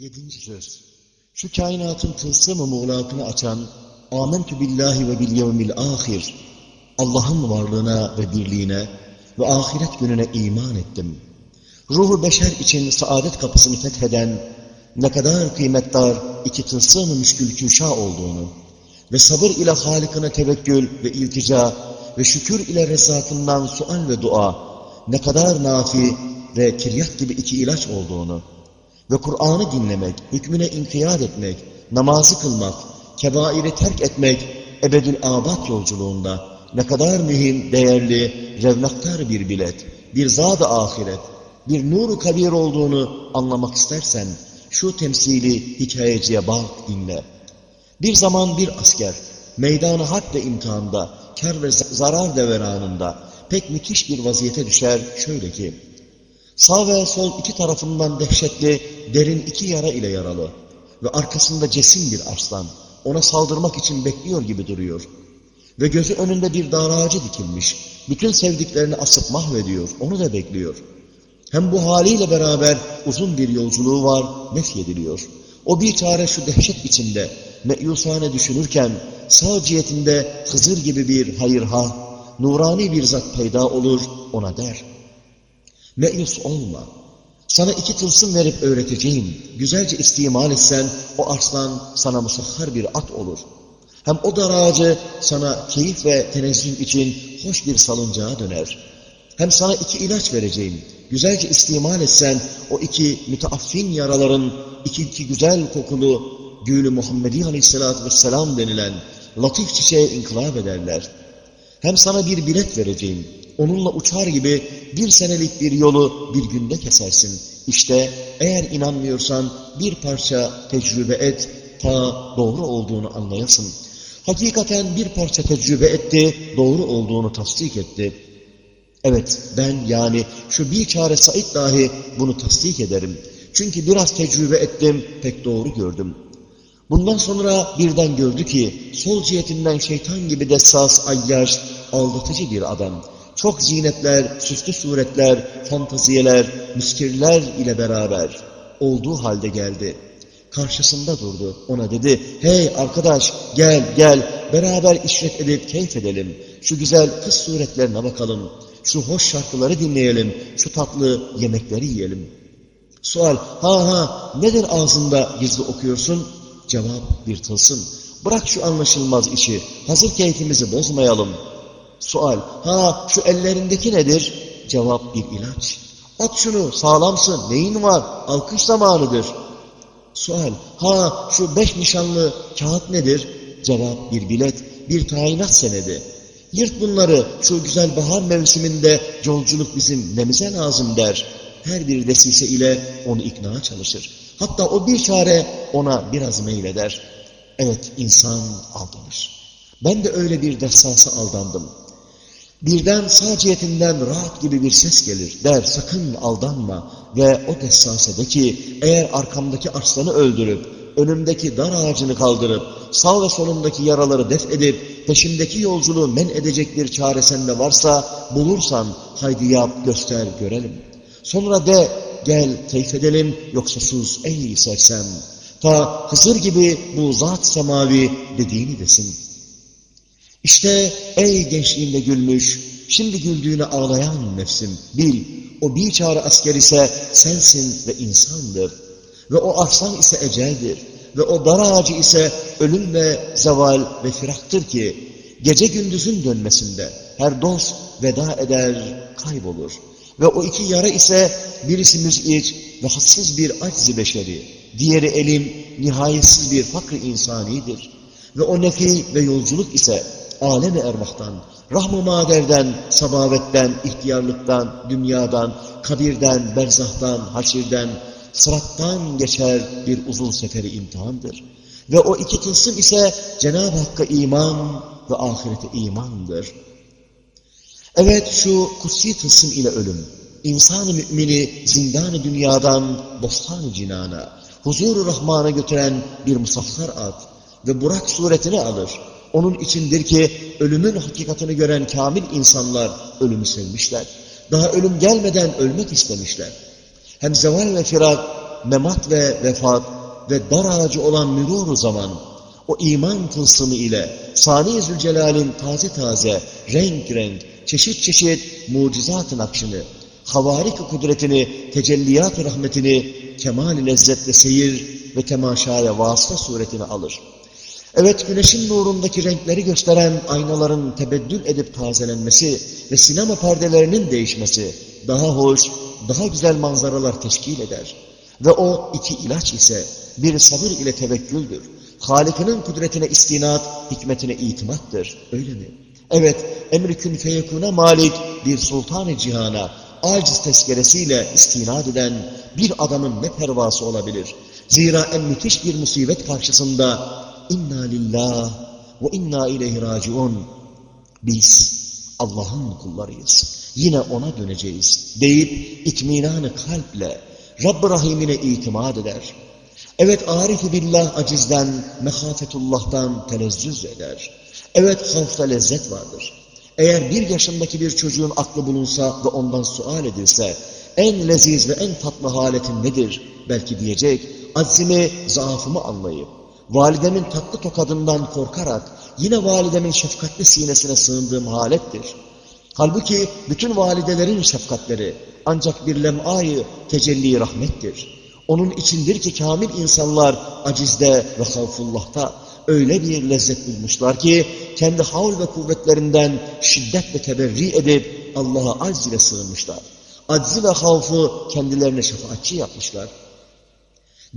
Yedinci söz. Şu kainatın tılsımı muğlakını açan Âmentü billahi ve bil yevmil ahir Allah'ın varlığına ve birliğine ve ahiret gününe iman ettim. Ruhu beşer için saadet kapısını fetheden ne kadar kıymetdar iki tılsım-ı müşkül küşa olduğunu ve sabır ile Halik'ine tevekkül ve iltica ve şükür ile resatından sual ve dua ne kadar nafi ve kiryat gibi iki ilaç olduğunu ve Kur'an'ı dinlemek, hükmüne inkiyat etmek, namazı kılmak, kebairi terk etmek, ebedül abat yolculuğunda ne kadar mühim, değerli, revnaktar bir bilet, bir zat-ı ahiret, bir nuru kabir olduğunu anlamak istersen, şu temsili hikayeciye bak, dinle. Bir zaman bir asker, meydanı harp ve imtihanda, kar ve zarar deveranında pek müthiş bir vaziyete düşer şöyle ki, sağ ve sol iki tarafından dehşetli, derin iki yara ile yaralı ve arkasında cesim bir arslan, ona saldırmak için bekliyor gibi duruyor. Ve gözü önünde bir dar ağacı dikilmiş, bütün sevdiklerini asıp mahvediyor, onu da bekliyor. Hem bu haliyle beraber uzun bir yolculuğu var, nefyediliyor. O bir çare şu dehşet içinde, meyusane düşünürken, sağ cihetinde Hızır gibi bir hayırha, nurani bir zat peyda olur, ona der. Meyus olma, sana iki tılsım verip öğreteceğim, güzelce istimal etsen, o arslan sana musahhar bir at olur. Hem o dar ağacı sana keyif ve tenezzül için hoş bir salıncağa döner. Hem sana iki ilaç vereceğim, güzelce istimal etsen, o iki müteaffin yaraların, iki, iki güzel kokulu, Gülü Muhammedi Aleyhisselatü Vesselam denilen latif çiçeğe inkılap ederler. Hem sana bir bilet vereceğim. Onunla uçar gibi bir senelik bir yolu bir günde kesersin. İşte eğer inanmıyorsan bir parça tecrübe et ta doğru olduğunu anlayasın. Hakikaten bir parça tecrübe etti, doğru olduğunu tasdik etti. Evet ben yani şu bir çare Said dahi bunu tasdik ederim. Çünkü biraz tecrübe ettim, pek doğru gördüm. Bundan sonra birden gördü ki sol cihetinden şeytan gibi dessas, ayyaş, aldatıcı bir adam. Çok zinetler, süslü suretler, fantaziyeler, müskirler ile beraber olduğu halde geldi. Karşısında durdu. Ona dedi, hey arkadaş gel gel beraber işret edip keyif edelim. Şu güzel kız suretlerine bakalım. Şu hoş şarkıları dinleyelim. Şu tatlı yemekleri yiyelim. Sual, ha ha nedir ağzında gizli okuyorsun? Cevap bir tılsım. Bırak şu anlaşılmaz işi. Hazır keyfimizi bozmayalım. Sual. Ha şu ellerindeki nedir? Cevap bir ilaç. At şunu sağlamsın. Neyin var? Alkış zamanıdır. Sual. Ha şu beş nişanlı kağıt nedir? Cevap bir bilet. Bir tayinat senedi. Yırt bunları şu güzel bahar mevsiminde yolculuk bizim nemize lazım der. Her bir desise ile onu ikna çalışır. Hatta o bir çare ona biraz meyleder. Evet insan aldanır. Ben de öyle bir dessasa aldandım. Birden sağ cihetinden rahat gibi bir ses gelir. Der sakın aldanma ve o dessasede ki eğer arkamdaki arslanı öldürüp önümdeki dar ağacını kaldırıp sağ ve solundaki yaraları def edip peşimdeki yolculuğu men edecek bir çare sende varsa bulursan haydi yap göster görelim. Sonra de gel keyif edelim yoksa sus ey sersem. Ta Hızır gibi bu zat semavi dediğini desin. İşte ey gençliğinde gülmüş, şimdi güldüğüne ağlayan nefsim, bil, o bir çare asker ise sensin ve insandır. Ve o arslan ise eceldir. Ve o dar ağacı ise ölüm ve zeval ve firaktır ki, gece gündüzün dönmesinde her dost veda eder, kaybolur. Ve o iki yara ise birisi müz'ic ve hassız bir aczi beşeri, diğeri elim, nihayetsiz bir fakr insanidir. Ve o nefi ve yolculuk ise alem-i ervahtan, rahm-ı maderden, sabavetten, ihtiyarlıktan, dünyadan, kabirden, berzahtan, haşirden, sırattan geçer bir uzun seferi imtihandır. Ve o iki tılsım ise Cenab-ı Hakk'a iman ve ahirete imandır. Evet şu kutsi tılsım ile ölüm, insan-ı mümini zindan-ı dünyadan bostan-ı cinana, huzur-u rahmana götüren bir musaflar at ve Burak suretini alır. Onun içindir ki ölümün hakikatini gören kamil insanlar ölümü sevmişler. Daha ölüm gelmeden ölmek istemişler. Hem zeval ve firak memat ve vefat ve dar ağacı olan mürûr zaman, o iman tılsımı ile Sani Zülcelal'in taze taze, renk renk, çeşit çeşit mucizat-ı nakşını, havarik kudretini, tecelliyat rahmetini, kemal lezzetle seyir ve temaşaya vasıta suretini alır. Evet güneşin nurundaki renkleri gösteren aynaların tebeddül edip tazelenmesi ve sinema perdelerinin değişmesi daha hoş, daha güzel manzaralar teşkil eder. Ve o iki ilaç ise bir sabır ile tevekküldür. Halikinin kudretine istinat, hikmetine itimattır. Öyle mi? Evet, emri kün feyekune malik bir sultan-ı cihana aciz tezkeresiyle istinad eden bir adamın ne pervası olabilir? Zira en müthiş bir musibet karşısında inna lillah ve inna ileyhi raciun biz Allah'ın kullarıyız. Yine ona döneceğiz deyip itminanı kalple Rabb-ı Rahim'ine itimat eder. Evet arif billah acizden, mehafetullah'tan tenezzüz eder. Evet havfta lezzet vardır. Eğer bir yaşındaki bir çocuğun aklı bulunsa ve ondan sual edilse, en leziz ve en tatlı haletin nedir? Belki diyecek, aczimi, zaafımı anlayıp, validemin tatlı tokadından korkarak, yine validemin şefkatli sinesine sığındığım halettir. Halbuki bütün validelerin şefkatleri ancak bir lem'ayı tecelli rahmettir. Onun içindir ki kamil insanlar acizde ve havfullah'ta öyle bir lezzet bulmuşlar ki kendi havl ve kuvvetlerinden şiddetle teberri edip Allah'a acz ile sığınmışlar. Aczi ve havfı kendilerine şefaatçi yapmışlar.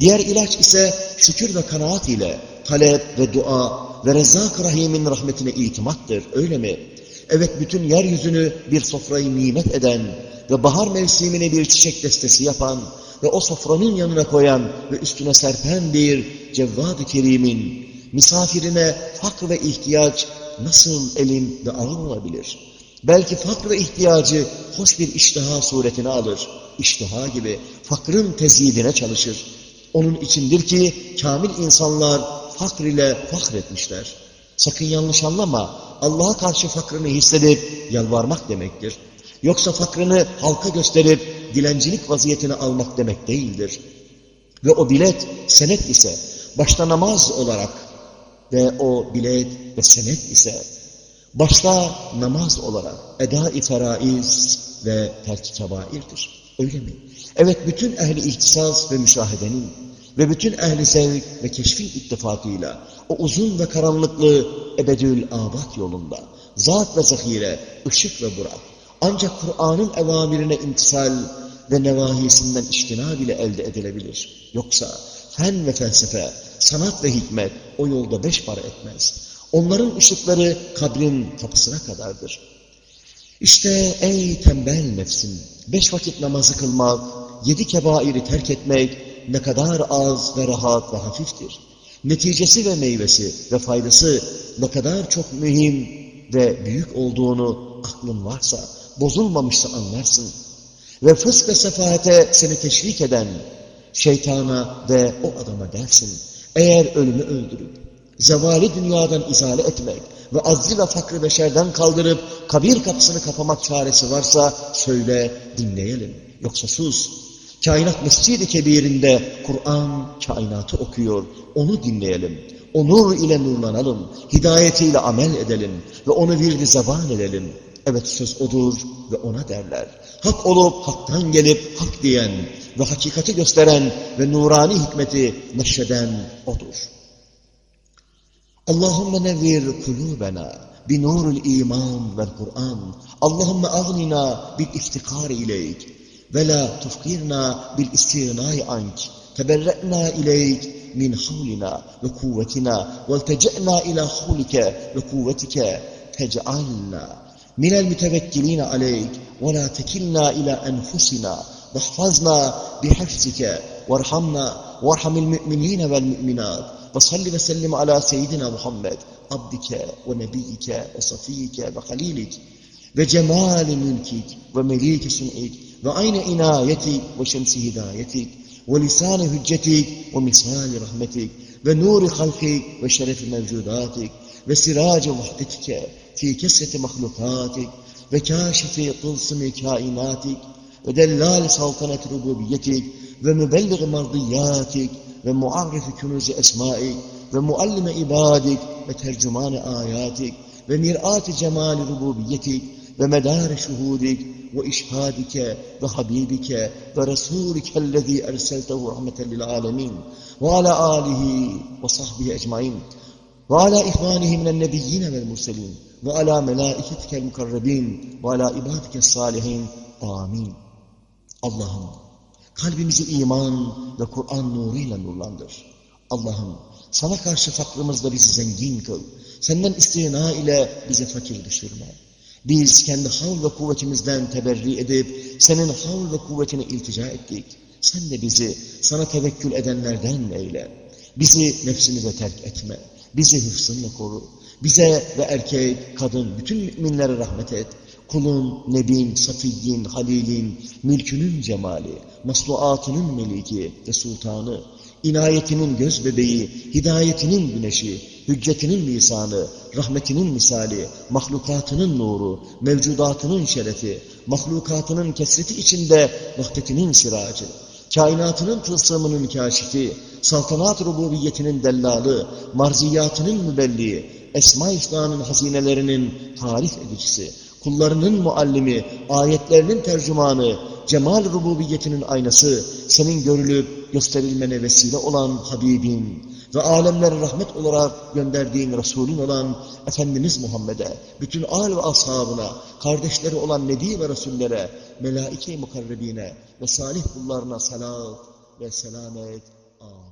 Diğer ilaç ise şükür ve kanaat ile talep ve dua ve Rezzak Rahim'in rahmetine itimattır. Öyle mi? Evet bütün yeryüzünü bir sofrayı nimet eden ve bahar mevsimine bir çiçek destesi yapan ve o sofranın yanına koyan ve üstüne serpen bir Cevvad-ı Kerim'in misafirine fakr ve ihtiyaç nasıl elim ve ağır olabilir? Belki fakr ve ihtiyacı hoş bir iştiha suretine alır. İştiha gibi fakrın tezidine çalışır. Onun içindir ki kamil insanlar fakr ile etmişler. Sakın yanlış anlama. Allah'a karşı fakrını hissedip yalvarmak demektir. Yoksa fakrını halka gösterip dilencilik vaziyetine almak demek değildir. Ve o bilet senet ise başta namaz olarak ve o bilet ve senet ise başta namaz olarak eda-i feraiz ve terk-i. Öyle mi? Evet bütün ehli ihtisas ve müşahedenin ve bütün ehli zevk ve keşfin ittifakıyla o uzun ve karanlıklı ebedül abat yolunda zat ve zahire, ışık ve burak ancak Kur'an'ın evamirine imtisal ve nevahisinden iştinab bile elde edilebilir. Yoksa fen ve felsefe, sanat ve hikmet o yolda beş para etmez. Onların ışıkları kabrin kapısına kadardır. İşte ey tembel nefsim, beş vakit namazı kılmak, yedi kebairi terk etmek ne kadar az ve rahat ve hafiftir. Neticesi ve meyvesi ve faydası ne kadar çok mühim ve büyük olduğunu aklın varsa, bozulmamışsa anlarsın. Ve fısk ve sefahate seni teşvik eden şeytana ve o adama dersin. Eğer ölümü öldürüp, zevali dünyadan izale etmek ve azzi ve fakrı beşerden kaldırıp kabir kapısını kapamak çaresi varsa söyle, dinleyelim. Yoksa sus. Kainat Mescid-i Kebir'inde Kur'an kainatı okuyor. Onu dinleyelim. O nur ile nurlanalım. Hidayetiyle amel edelim. Ve onu virdi zaban edelim. Evet söz odur ve ona derler. Hak olup haktan gelip hak diyen ve hakikati gösteren ve nurani hikmeti neşreden odur. Allahümme nevvir kulubena binurul iman vel Kur'an. Allahümme agnina bil iftikar ileyk ولا تفقرنا بالاستغناء عنك. تبرأنا إليك من حولنا وقوتنا والتجأنا إلى حولك وقوتك. تجعلنا من المتوكلين عليك ولا تكلنا إلى أنفسنا. واحفظنا بحفظك وارحمنا وارحم المؤمنين والمؤمنات. وصل وسلم على سيدنا محمد عبدك ونبيك وصفيك وخليلك. وجمال ملكك ومليك صنعك وعين إنايتك وشمس هدايتك ولسان حجتك ومثال رحمتك ونور خلقك وشرف موجوداتك وسراج وحدتك في كسرة مخلوقاتك وكاشف طلسم كائناتك ودلال سلطنة ربوبيتك ومبلغ مرضياتك ومعرف كنوز أسمائك ومؤلم عبادك وترجمان آياتك ومرآة جمال ربوبيتك ve medar şuhudik ve işhadike ve habibike ve rasulike ellezî erseltehu rahmeten lil alemin ve ala alihi ve sahbihi ecmain ve ala ihvanihi minen nebiyyine vel murselin ve ala melaiketikel mukarrebin ve ala ibadike salihin. Amin. Allah'ım kalbimizi iman ve Kur'an nuruyla nurlandır. Allah'ım sana karşı fakrımızda bizi zengin kıl. Senden istina ile bize fakir düşürme. Biz kendi havl ve kuvvetimizden teberri edip senin havl ve kuvvetine iltica ettik. Sen de bizi sana tevekkül edenlerden eyle. Bizi nefsimize terk etme. Bizi hıfzınla koru. Bize ve erkek, kadın, bütün müminlere rahmet et. Kulun, nebin, safiyyin, halilin, mülkünün cemali, masnuatının meliki ve sultanı, inayetinin göz bebeği, hidayetinin güneşi, hüccetinin lisanı, rahmetinin misali, mahlukatının nuru, mevcudatının şerefi, mahlukatının kesreti içinde vahdetinin siracı, kainatının tılsımının kaşifi, saltanat rububiyetinin dellalı, marziyatının mübelliği, Esma-i hazinelerinin tarif edicisi, kullarının muallimi, ayetlerinin tercümanı, cemal rububiyetinin aynası, senin görülüp gösterilmene vesile olan Habibin ve alemlere rahmet olarak gönderdiğin Resulün olan Efendimiz Muhammed'e, bütün âl ve ashabına, kardeşleri olan Nebi ve Resullere, melaike-i mukarrebine ve salih kullarına salat ve selamet. Amin.